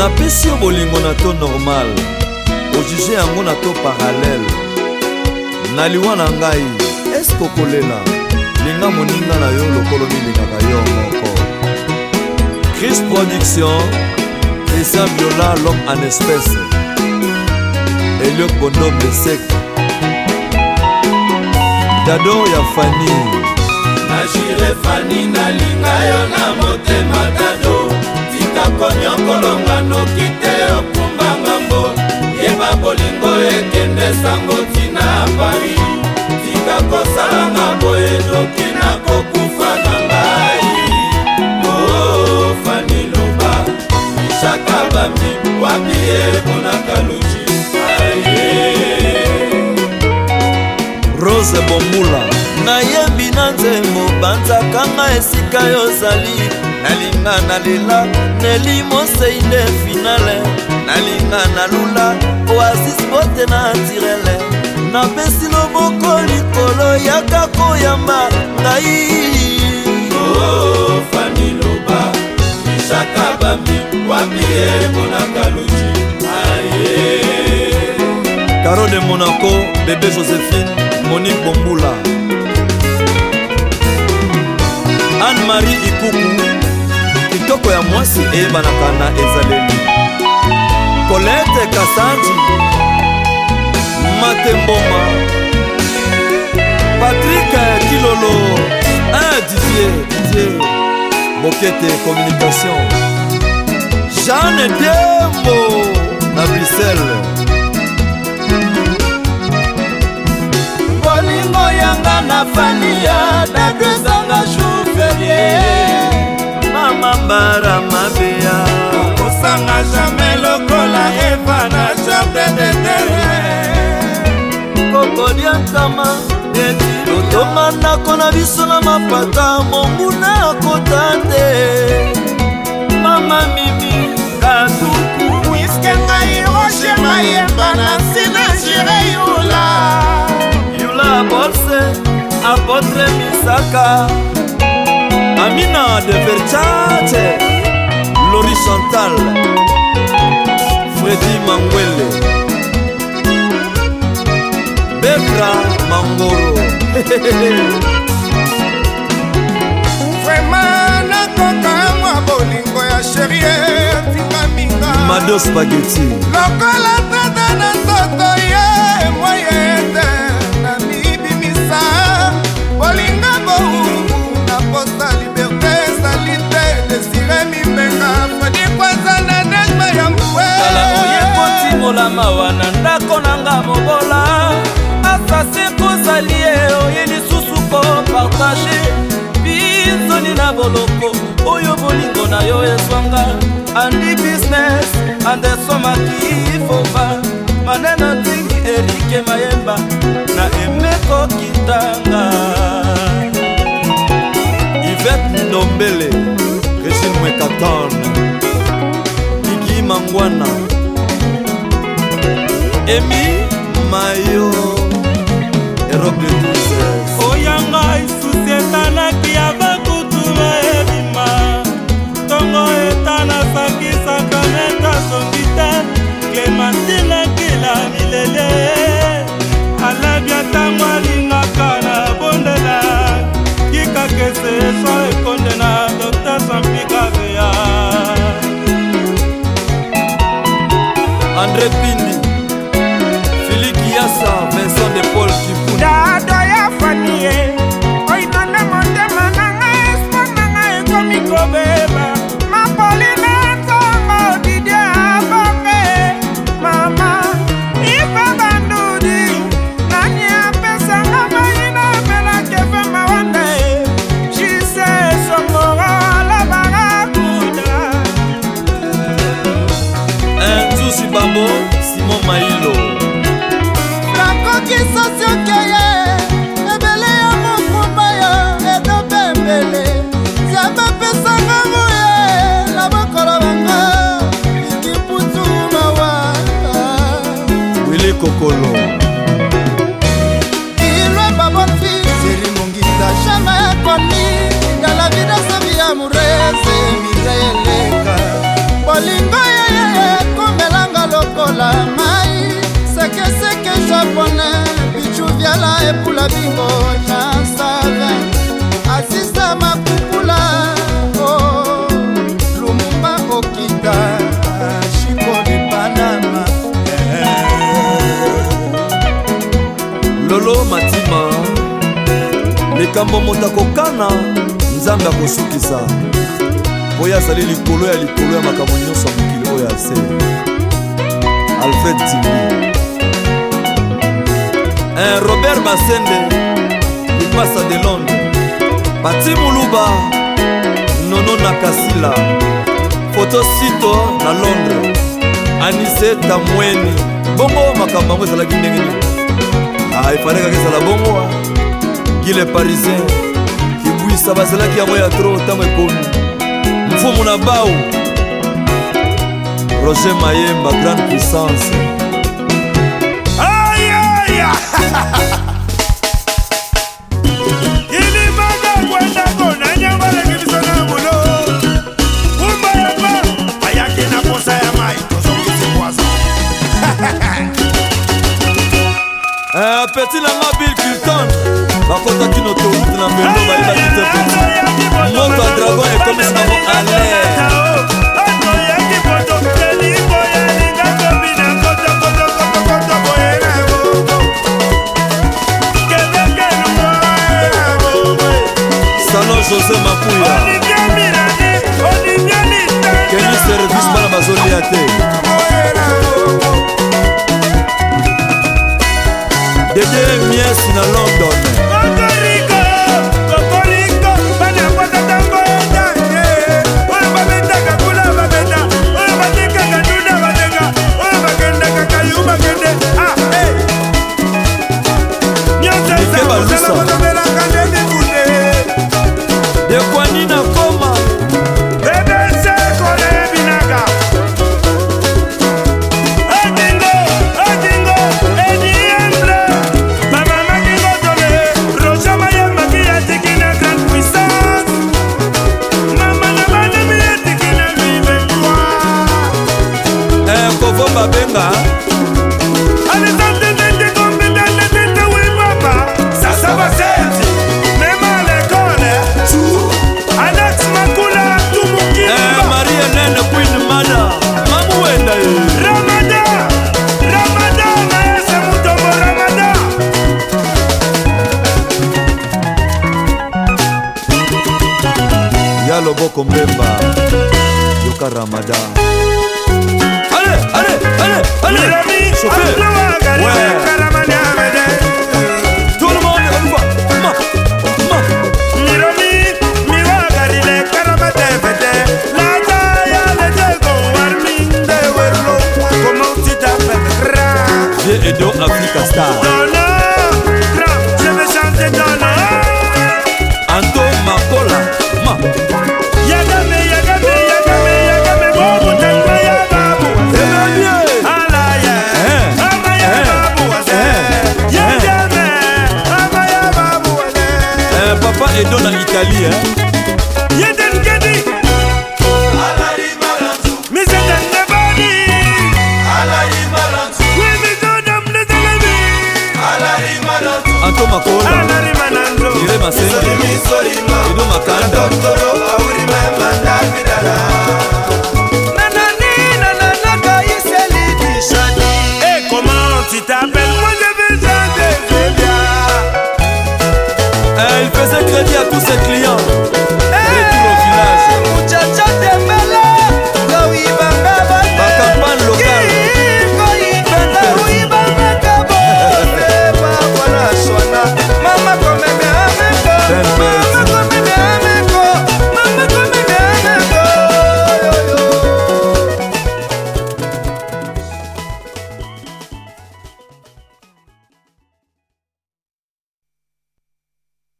napesi yo bolingo na to normal ojuge yango na to paralele na liwa na ngai eske okolela linga moninga na yo lokolo milingaka yo moko cris production esa viola l'homme en espèce eliok bondo mesek dado ya fani nagire fani nalinga nde sango ntina pari tika kosalanga boye noki na kokufa na ngai ofani oh, loba ishaka bami wapi eponaka luki rose bomula nayebi na nzembo banzakanga esika yozali nalinga nalela neli mosei nde finale nalinga nalula oasis pote na tirele napesi loboko likolo yaka koyamba ngai oh, faniloba isaka bambi wambi ebonaka luji aye caro de monaco bebe josephine moni bombula anne marie ikuku kitoko ya mwasi eyebanaka na ezaleli kolete kasandi matemboma patrik kilolo un didier didier bokete communication jeanne diembo na bruxelles bolingo yanga na fania dadezanga jour ferie mama mbara mabeya okosanga jamai mama lotoma nako na biso na mapata monguna akota te mama mimi kaduku wiske ngai roche mayemba na nsina jire yula yula bolse apotre misaka amina de verchace lori chantal fredi mangwele bebra mangoro vraimen nakoka mwa bolingo ya sherie tikaminga mado spageti lokola tata na nzoto ye mwaye ete na mibimisa bolinga bouku na posa liberte ezali te desire mimbenga fodikwaza na negma ya mbwe tala oyekotimola mawa na ndako nanga mobola pase kozali ye oye lisusu kopartage bizoni na boloko oyo bolingo na yo ezwanga andi business andesomaki fova maneno tingi erike mayemba na emeko kitanga ivet ndombele regine mwekaton iki mangwana emi mayo роблю lokola mai sekeseke japonais bichuviala epula bingo chansave asisa makukula o oh, lumumba kokita shikoli panama lolo matima likambo moto akokana nzambe akosukisa oyo azali likolo ya likolo ya makambo nyonso ya mokili oyo ya se alfred timbi un robert basende lipasa de londres bati muluba nono na kasila fotosito na londres aniseta mweni bongo makambo yango ezalaki ndenge nini efalekaki ah, ezala bongo gile parisien kibwisa bazalaki yango ya tro ntango ekomi mfumu na bau roger mayemba grande puissance eh, petit nanga josé makuya keni service bana bazolia te dede mies na london nini nakoma eh, babenga ndeko mbemba yoka ramadan allez, allez, allez, allez, allez, allez, allez, allez, allez, allez, allez, allez, allez, allez it.